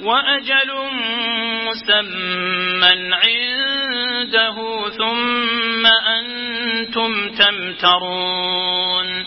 وأجل مسمى عنده ثم أنتم تمترون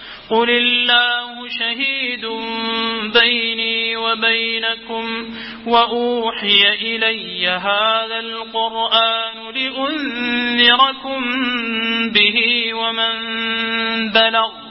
قل الله شهيد بيني وبينكم وأوحي إلي هذا القرآن لأنذركم به ومن بلغ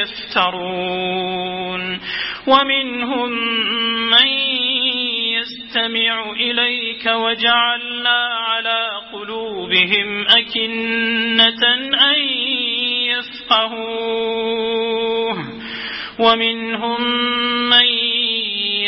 يفترون. ومنهم من يستمع إليك وجعلنا على قلوبهم أكنة أن يفقهوه. ومنهم من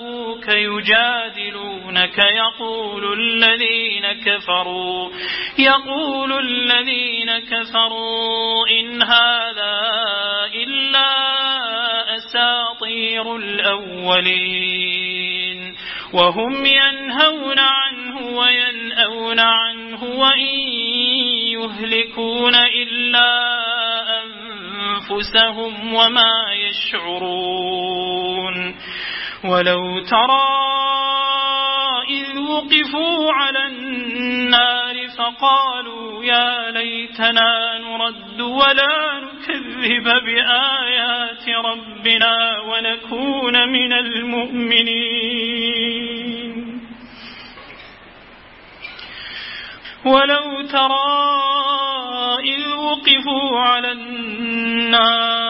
جاءوك يجادلونك يقول الذين كفروا يقول الذين كفروا إن هذا إلا أساطير الأولين. وهم ينهون عنه وينأون عنه وإن يهلكون إلا أنفسهم وما يشعرون. ولو ترى إذ وقفوا على النار فقالوا يا ليتنا نرد ولا نكذب بآيات ربنا ونكون من المؤمنين. ولو ترى إذ وقفوا على النار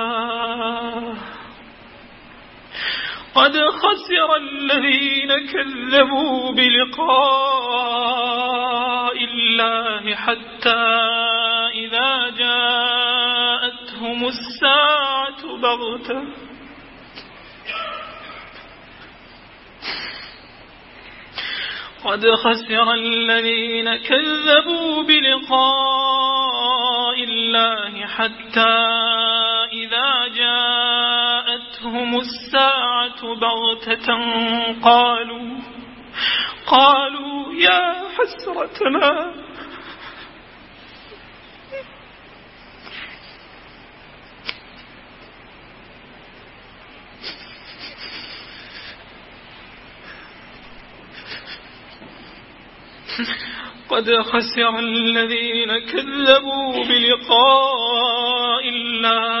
قد خسر الذين كذبوا بلقاء الله حتى إذا جاءتهم الساعة بغتة. قد خسر الذين كذبوا بلقاء الله حتى جاءتهم الساعة بغتة قالوا قالوا يا حسرتنا. قد خسر الذين كذبوا بلقاء الله.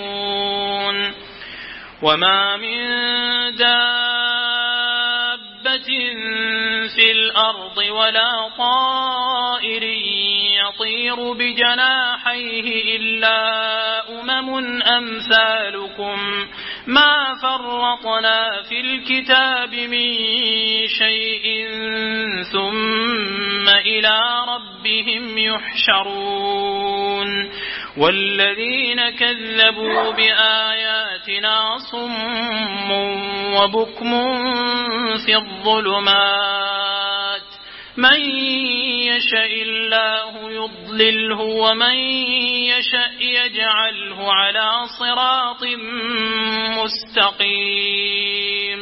وما من دابة في الأرض ولا طائر يطير بجناحيه إلا أمم أمثالكم ما فرطنا في الكتاب من شيء ثم إلى ربهم يحشرون والذين كذبوا بآياتنا صم وبكم في الظلمات من يشاء الله يضلله ومن يشاء يجعله على صراط مستقيم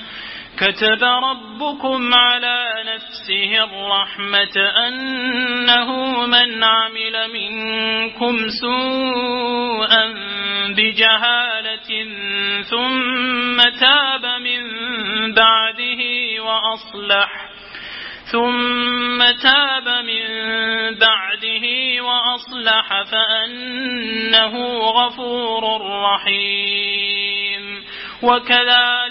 كتب ربكم على نفسه الرحمة أنه من عمل منكم سوءا بجهالة ثم تاب من بعده وأصلح ثم تاب من بعده وأصلح فأنه غفور رحيم وكذلك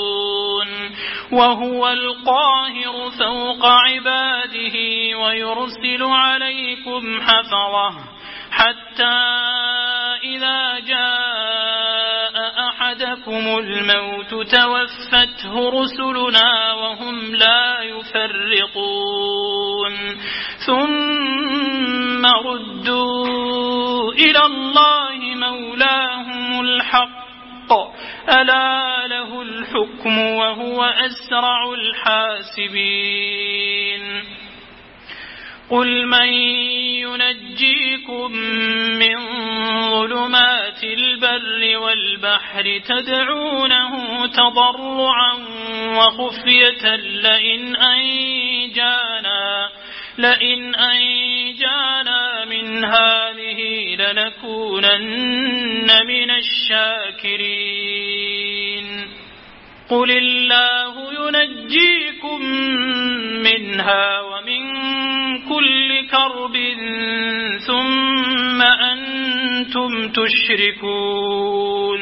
وهو القاهر فوق عباده ويرسل عليكم حفظه حتى إذا جاء أحدكم الموت توفته رسلنا وهم لا يفرقون ثم ردوا إلى الله مولاهم ألا له الحكم وهو أسرع الحاسبين. قل من ينجيكم من ظلمات البر والبحر تدعونه تضرعا وخفية لئن أنجانا. لئن أنجانا من هذه لنكونن من الشاكرين. قل الله ينجيكم منها ومن كل كرب ثم أنتم تشركون.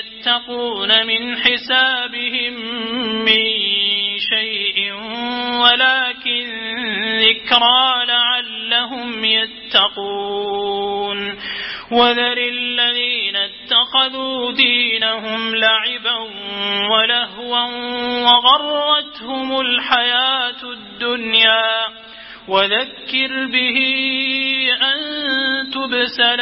من حسابهم من شيء ولكن ذكرى لعلهم يتقون. وذر الذين اتخذوا دينهم لعبا ولهوا وغرتهم الحياة الدنيا. وذكر به أن تبسل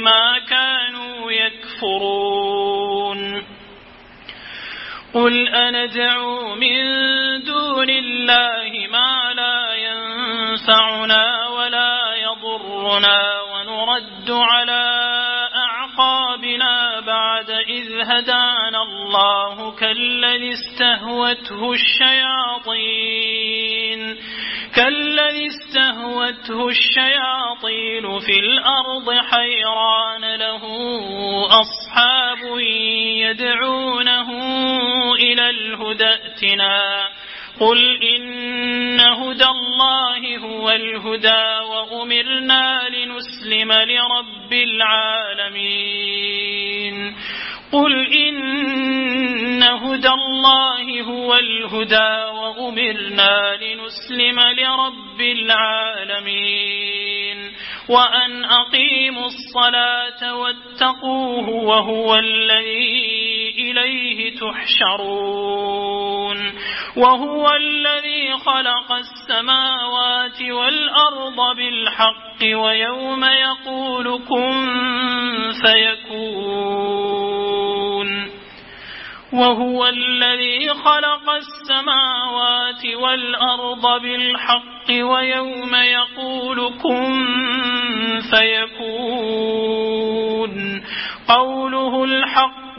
بما كانوا يكفرون. قل أندعو من دون الله ما لا ينفعنا ولا يضرنا ونرد على أعقابنا بعد إذ هدانا الله كالذي استهوته الشياطين كالذي استهوته الشياطين في الأرض حيران له أصحاب يدعونه إلى الهدى ائتنا قل إن هدى الله هو الهدى وأمرنا لنسلم لرب العالمين قل إن هدى الله هو الهدى وأمرنا لنسلم لرب العالمين وأن أقيموا الصلاة واتقوه وهو الذي تحشرون وهو الذي خلق السماوات والأرض بالحق ويوم يقول كن فيكون وهو الذي خلق السماوات والأرض بالحق ويوم يقول كن فيكون قوله الحق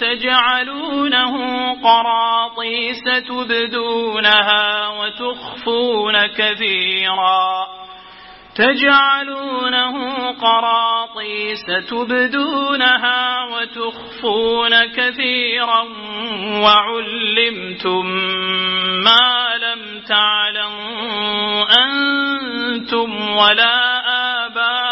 تجعلونه قراطيس تبدونها وتخفون كثيرا. تجعلونه قراطيس تبدونها وتخفون كثيرا. وعلمتم ما لم تعلموا أنتم ولا آباؤكم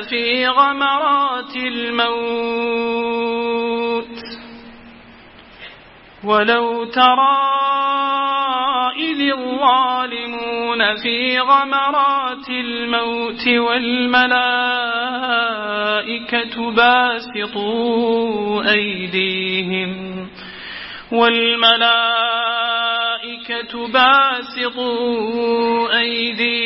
في غمرات الموت. ولو ترى إذ الظالمون في غمرات الموت والملائكة باسطوا أيديهم والملائكة باسطوا أيديهم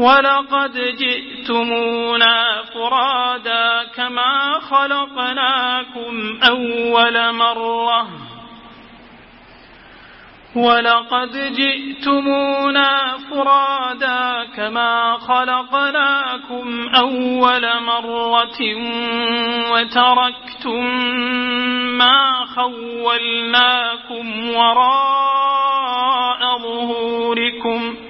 ولقد جئتمونا فرادا كما خلقناكم أول مرة. ولقد جئتمونا فرادا كما خلقناكم أول مرة وتركتم ما خولناكم وراء ظهوركم.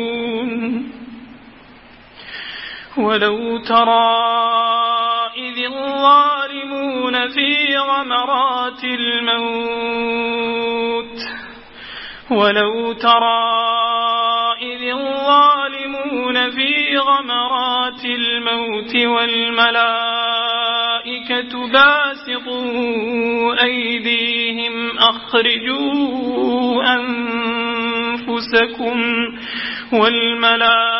ولو ترى إذ الظالمون في غمرات الموت ولو ترى إذ الظالمون في غمرات الموت والملائكة باسطوا أيديهم أخرجوا أنفسكم والملائكة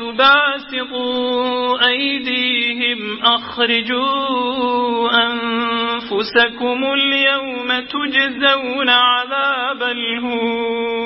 باسطوا أيديهم أخرجوا أنفسكم اليوم تجزون عذاب الهون.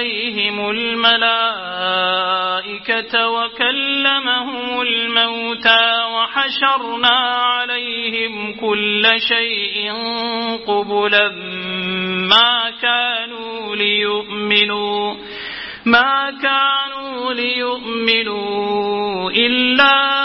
إليهم الملائكة وكلمهم الموتى وحشرنا عليهم كل شيء قبلا ما كانوا ليؤمنوا ما كانوا ليؤمنوا إلا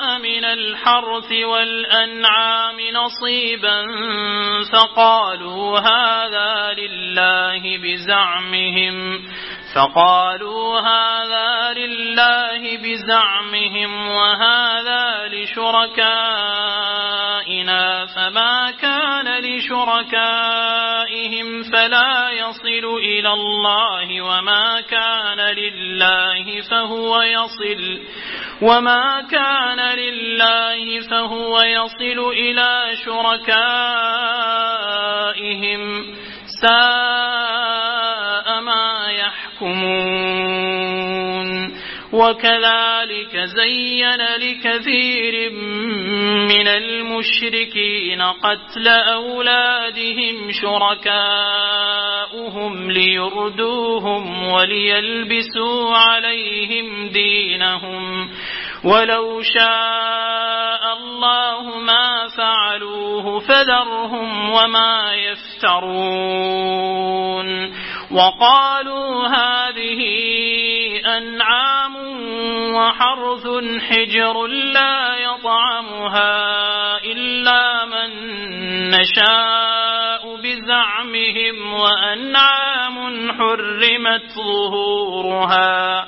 من الحرث والأنعام نصيبا فقالوا هذا لله بزعمهم فقالوا هذا لله بزعمهم وهذا لشركائنا فما كان لشركائهم فلا يصل إلى الله وما كان لله فهو يصل وما كان لله فهو يصل إلى شركائهم ساء ما يحكمون. وكذلك زين لكثير من المشركين قتل أولادهم شركاؤهم ليردوهم وليلبسوا عليهم دينهم. ولو شاء الله ما فعلوه فذرهم وما يفترون. وقالوا هذه أنعام وحرث حجر لا يطعمها إلا من نشاء بزعمهم وأنعام حرمت ظهورها.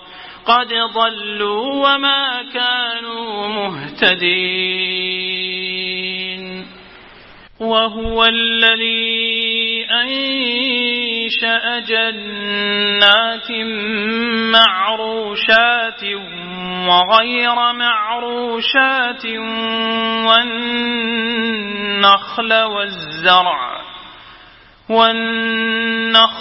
قد ضلوا وما كانوا مهتدين. وهو الذي أنشأ جنات معروشات وغير معروشات والنخل والزرع والنخل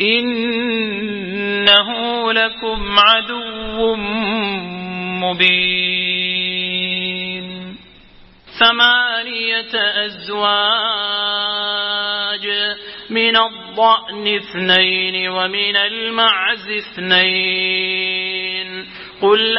إنه لكم عدو مبين. ثمانية أزواج من الضأن اثنين ومن المعز اثنين. قل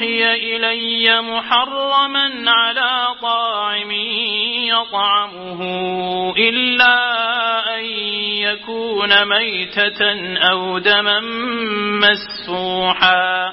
أوحي إلي محرما على طاعم يطعمه إلا أن يكون ميتة أو دما مسفوحا.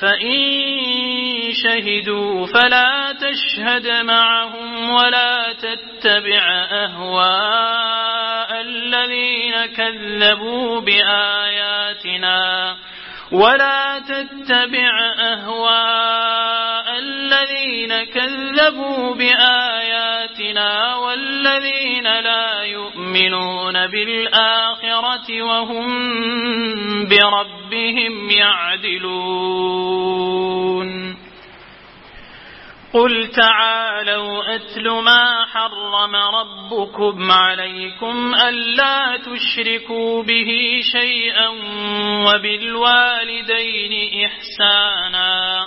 فإن شهدوا فلا تشهد معهم ولا تتبع أهواء الذين كذبوا بآياتنا ولا تتبع أهواء الذين كذبوا بآياتنا والذين لا يؤمنون بالآخرة وهم بربهم يعدلون. قل تعالوا أتل ما حرم ربكم عليكم ألا تشركوا به شيئا وبالوالدين إحسانا.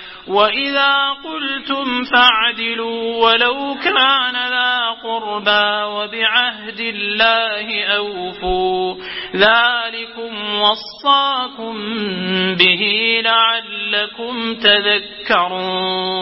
وإذا قلتم فاعدلوا ولو كان ذا قربى وبعهد الله أوفوا ذلكم وصاكم به لعلكم تذكرون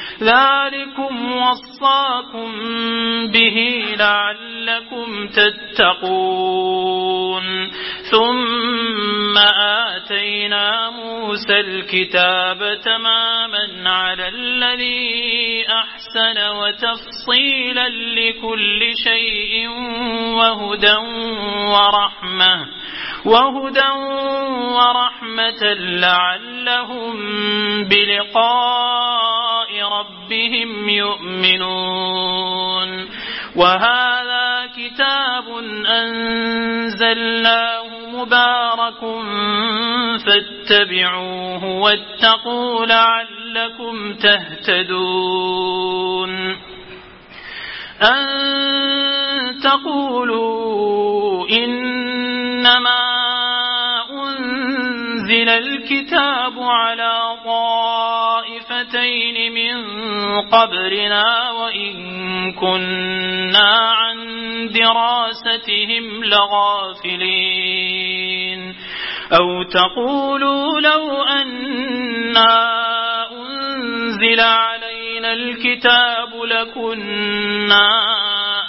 ذلكم وصاكم به لعلكم تتقون. ثم آتينا موسى الكتاب تماما على الذي أحسن وتفصيلا لكل شيء وهدى ورحمة وهدى ورحمة لعلهم بلقاء ربهم يؤمنون. وهذا كتاب أنزلناه مبارك فاتبعوه واتقوا لعلكم تهتدون. أن تقولوا إنما أنزل الكتاب على طائفتين من قبلنا وإن كنا عن دراستهم لغافلين. أو تقولوا لو أنا أنزل علينا الكتاب لكنا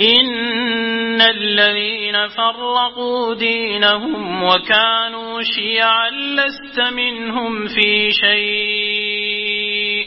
إن الذين فرقوا دينهم وكانوا شيعا لست منهم في شيء